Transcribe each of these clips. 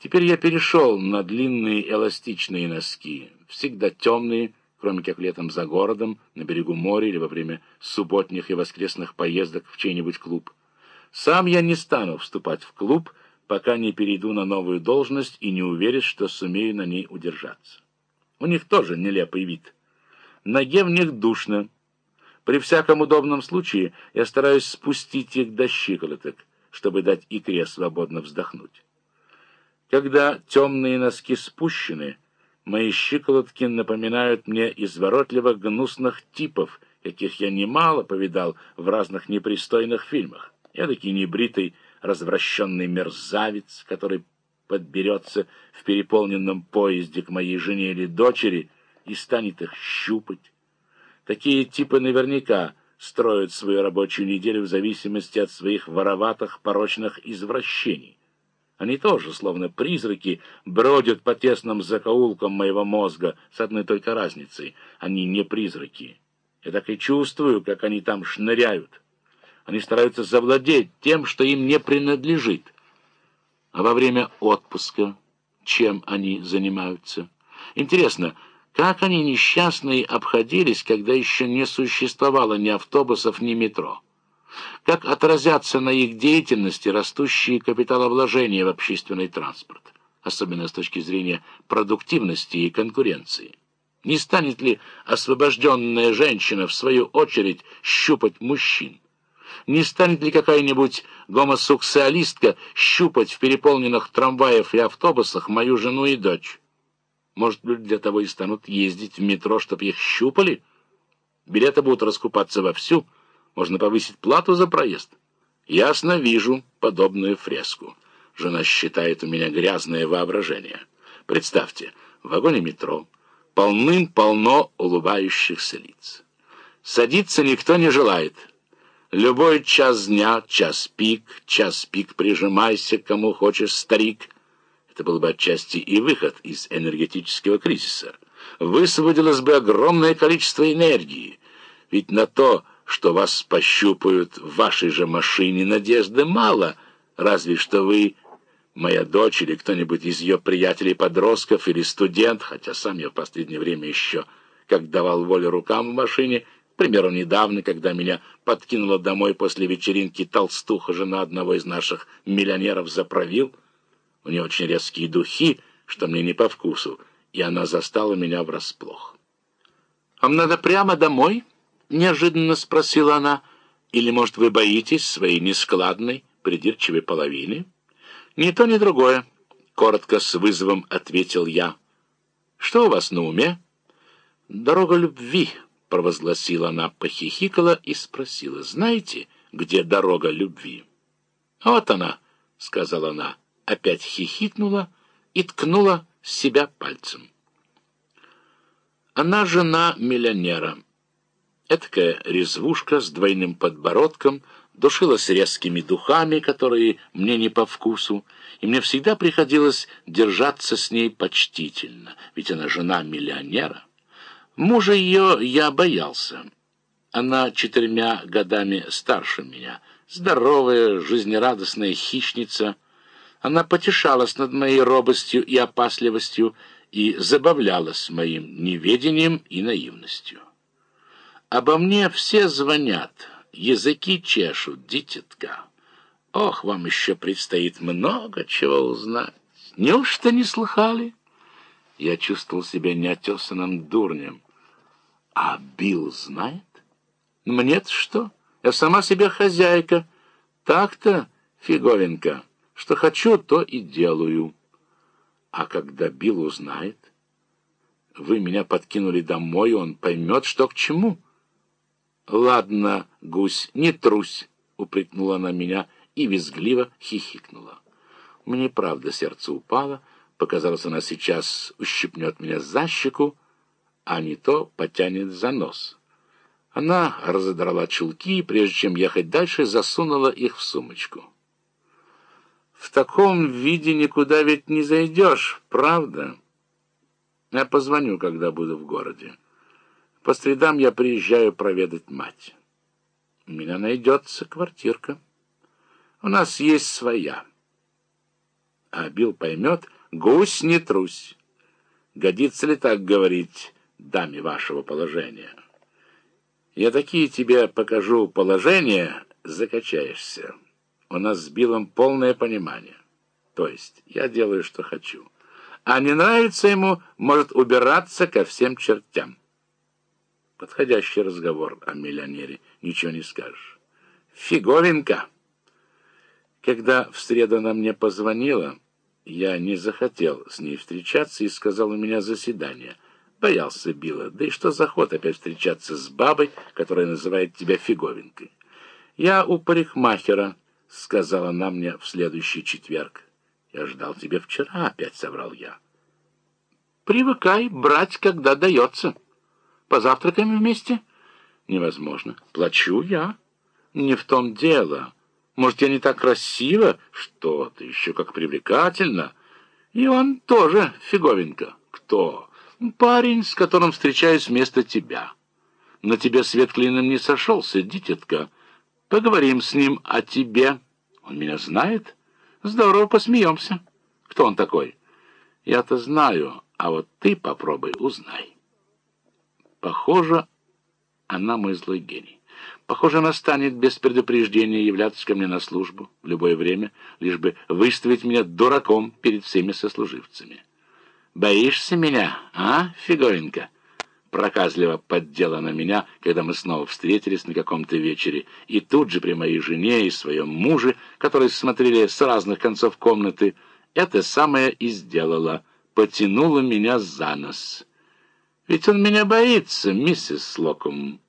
Теперь я перешел на длинные эластичные носки, всегда темные, кроме как летом за городом, на берегу моря или во время субботних и воскресных поездок в чей-нибудь клуб. Сам я не стану вступать в клуб, пока не перейду на новую должность и не уверен, что сумею на ней удержаться. У них тоже нелепый вид. Ноге в них душно. При всяком удобном случае я стараюсь спустить их до щиколоток, чтобы дать икре свободно вздохнуть. Когда темные носки спущены, мои щиколотки напоминают мне изворотливо гнусных типов, каких я немало повидал в разных непристойных фильмах. Я таки небритый, развращенный мерзавец, который подберется в переполненном поезде к моей жене или дочери и станет их щупать. Такие типы наверняка строят свою рабочую неделю в зависимости от своих вороватых порочных извращений. Они тоже, словно призраки, бродят по тесным закоулкам моего мозга с одной только разницей. Они не призраки. Я так и чувствую, как они там шныряют. Они стараются завладеть тем, что им не принадлежит. А во время отпуска чем они занимаются? Интересно, как они несчастные обходились, когда еще не существовало ни автобусов, ни метро? Как отразятся на их деятельности растущие капиталовложения в общественный транспорт, особенно с точки зрения продуктивности и конкуренции. Не станет ли освобожденная женщина, в свою очередь, щупать мужчин? Не станет ли какая-нибудь гомосексуалистка щупать в переполненных трамваях и автобусах мою жену и дочь? Может быть, для того и станут ездить в метро, чтобы их щупали? Билеты будут раскупаться вовсю, можно повысить плату за проезд. Ясно вижу подобную фреску. Жена считает у меня грязное воображение. Представьте, в вагоне метро полным-полно улыбающихся лиц. Садиться никто не желает. Любой час дня, час пик, час пик прижимайся, кому хочешь, старик. Это был бы отчасти и выход из энергетического кризиса. Высвободилось бы огромное количество энергии. Ведь на то, что вас пощупают в вашей же машине, надежды мало, разве что вы, моя дочь или кто-нибудь из ее приятелей-подростков или студент, хотя сам я в последнее время еще, как давал волю рукам в машине, к примеру, недавно, когда меня подкинула домой после вечеринки толстуха, жена одного из наших миллионеров, заправил. У нее очень резкие духи, что мне не по вкусу, и она застала меня врасплох. «Вам надо прямо домой?» — неожиданно спросила она. «Или, может, вы боитесь своей нескладной, придирчивой половины?» «Ни то, ни другое», — коротко с вызовом ответил я. «Что у вас на уме?» «Дорога любви», — провозгласила она, похихикала и спросила. «Знаете, где дорога любви?» «Вот она», — сказала она, опять хихикнула и ткнула себя пальцем. Она жена миллионера. Эдакая резвушка с двойным подбородком душилась резкими духами, которые мне не по вкусу, и мне всегда приходилось держаться с ней почтительно, ведь она жена миллионера. Мужа ее я боялся. Она четырьмя годами старше меня, здоровая, жизнерадостная хищница. Она потешалась над моей робостью и опасливостью и забавлялась моим неведением и наивностью. Обо мне все звонят, языки чешут, дитятка. Ох, вам еще предстоит много чего узнать. Неужто не слыхали? Я чувствовал себя неотесанным дурнем. А Билл знает? Мне-то что? Я сама себе хозяйка. Так-то, фиговенько, что хочу, то и делаю. А когда Билл узнает, вы меня подкинули домой, он поймет, что к чему». «Ладно, гусь, не трусь!» — упрекнула она меня и визгливо хихикнула. Мне правда сердце упало, показалось, она сейчас ущипнет меня за щеку, а не то потянет за нос. Она разодрала чулки и, прежде чем ехать дальше, засунула их в сумочку. «В таком виде никуда ведь не зайдешь, правда? Я позвоню, когда буду в городе». По средам я приезжаю проведать мать. У меня найдется квартирка. У нас есть своя. А Билл поймет, гусь не трусь. Годится ли так говорить даме вашего положения? Я такие тебе покажу положения, закачаешься. У нас с Биллом полное понимание. То есть я делаю, что хочу. А не нравится ему, может убираться ко всем чертям. Подходящий разговор о миллионере, ничего не скажешь. Фиговинка! Когда в среду она мне позвонила, я не захотел с ней встречаться и сказал, у меня заседание. Боялся Билла. Да и что за ход опять встречаться с бабой, которая называет тебя фиговинкой? Я у парикмахера, сказала она мне в следующий четверг. Я ждал тебя вчера, опять соврал я. Привыкай брать, когда дается. Позавтракаем вместе? Невозможно. Плачу я. Не в том дело. Может, я не так красива? Что ты, еще как привлекательно. И он тоже фиговенько. Кто? Парень, с которым встречаюсь вместо тебя. На тебе свет клином не сошелся, дитятка. Поговорим с ним о тебе. Он меня знает? Здорово, посмеемся. Кто он такой? Я-то знаю, а вот ты попробуй узнай. Похоже, она мой злой гений. Похоже, она станет без предупреждения являться ко мне на службу в любое время, лишь бы выставить меня дураком перед всеми сослуживцами. «Боишься меня, а, фиговенька?» Проказливо поддела на меня, когда мы снова встретились на каком-то вечере, и тут же при моей жене и своем муже, которые смотрели с разных концов комнаты, это самое и сделала, потянула меня за нос. «Ведь он меня боится, миссис Локум».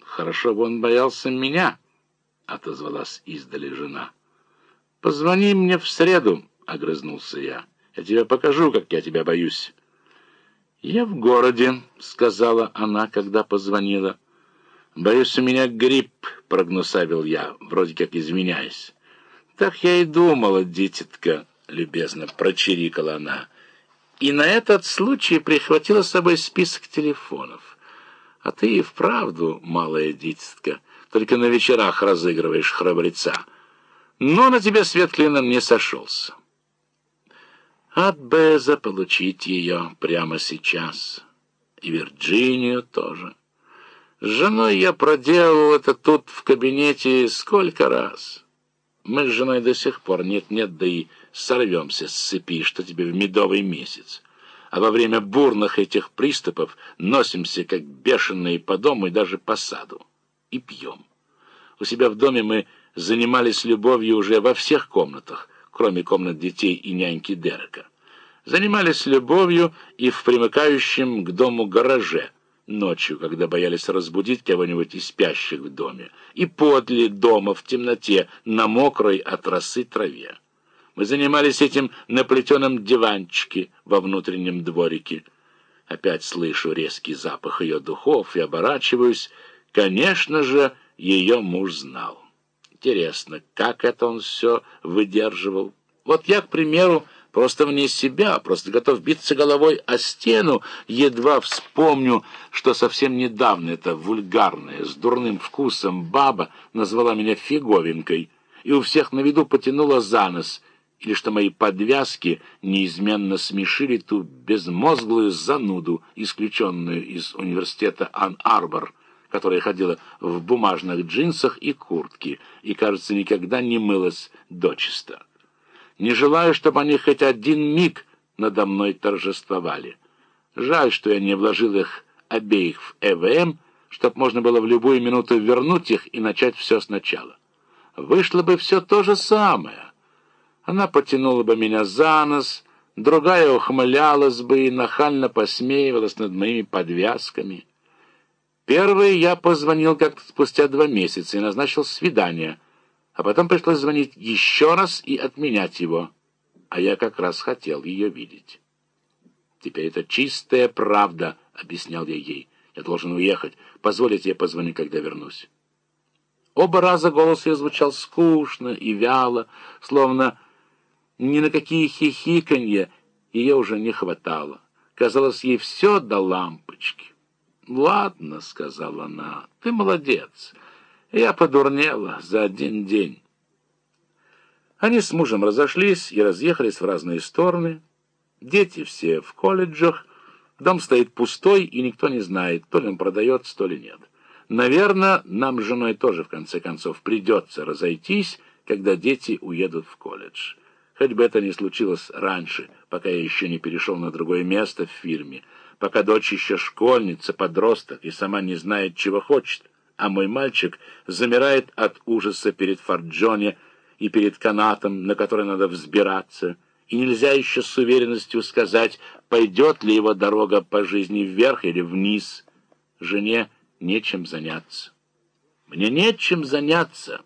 Хорошо бы он боялся меня, — отозвалась издали жена. — Позвони мне в среду, — огрызнулся я. — Я тебе покажу, как я тебя боюсь. — Я в городе, — сказала она, когда позвонила. — Боюсь, у меня грипп, — прогнусавил я, вроде как извиняясь. — Так я и думала, дитятка, — любезно прочирикала она. И на этот случай прихватила с собой список телефонов. А ты и вправду, малая дитятка, только на вечерах разыгрываешь храбреца. Но на тебя свет клином не сошелся. От бы заполучить ее прямо сейчас. И Вирджинию тоже. С женой я проделал это тут в кабинете сколько раз. Мы с женой до сих пор нет-нет, да и сорвемся с цепи, что тебе в медовый месяц а во время бурных этих приступов носимся, как бешеные по дому и даже по саду, и пьем. У себя в доме мы занимались любовью уже во всех комнатах, кроме комнат детей и няньки Дерека. Занимались любовью и в примыкающем к дому гараже, ночью, когда боялись разбудить кого-нибудь из спящих в доме, и подле дома в темноте на мокрой от росы траве. Мы занимались этим на плетеном диванчике во внутреннем дворике. Опять слышу резкий запах ее духов и оборачиваюсь. Конечно же, ее муж знал. Интересно, как это он все выдерживал? Вот я, к примеру, просто вне себя, просто готов биться головой о стену, едва вспомню, что совсем недавно эта вульгарная, с дурным вкусом баба назвала меня фиговинкой и у всех на виду потянула за нос — или что мои подвязки неизменно смешили ту безмозглую зануду, исключенную из университета Ан-Арбор, которая ходила в бумажных джинсах и куртке и, кажется, никогда не мылась дочисто. Не желаю, чтобы они хоть один миг надо мной торжествовали. Жаль, что я не вложил их обеих в ЭВМ, чтобы можно было в любую минуту вернуть их и начать все сначала. Вышло бы все то же самое. Она потянула бы меня за нос, другая ухмылялась бы и нахально посмеивалась над моими подвязками. Первый я позвонил как-то спустя два месяца и назначил свидание, а потом пришлось звонить еще раз и отменять его, а я как раз хотел ее видеть. «Теперь это чистая правда», — объяснял я ей. «Я должен уехать. Позволите, я позвоню, когда вернусь». Оба раза голос ее звучал скучно и вяло, словно ни на какие хихиканье ее уже не хватало. Казалось, ей все до лампочки. «Ладно», — сказала она, — «ты молодец. Я подурнела за один день». Они с мужем разошлись и разъехались в разные стороны. Дети все в колледжах. Дом стоит пустой, и никто не знает, то ли он продается, то ли нет. Наверное, нам с женой тоже, в конце концов, придется разойтись, когда дети уедут в колледж. Хоть бы это ни случилось раньше, пока я еще не перешел на другое место в фирме, пока дочь еще школьница, подросток и сама не знает, чего хочет, а мой мальчик замирает от ужаса перед Форджоне и перед канатом, на который надо взбираться, и нельзя еще с уверенностью сказать, пойдет ли его дорога по жизни вверх или вниз. Жене нечем заняться. Мне нечем заняться».